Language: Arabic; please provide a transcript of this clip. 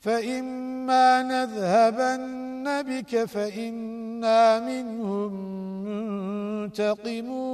فإما نذهبن بك فإنا منهم منتقمون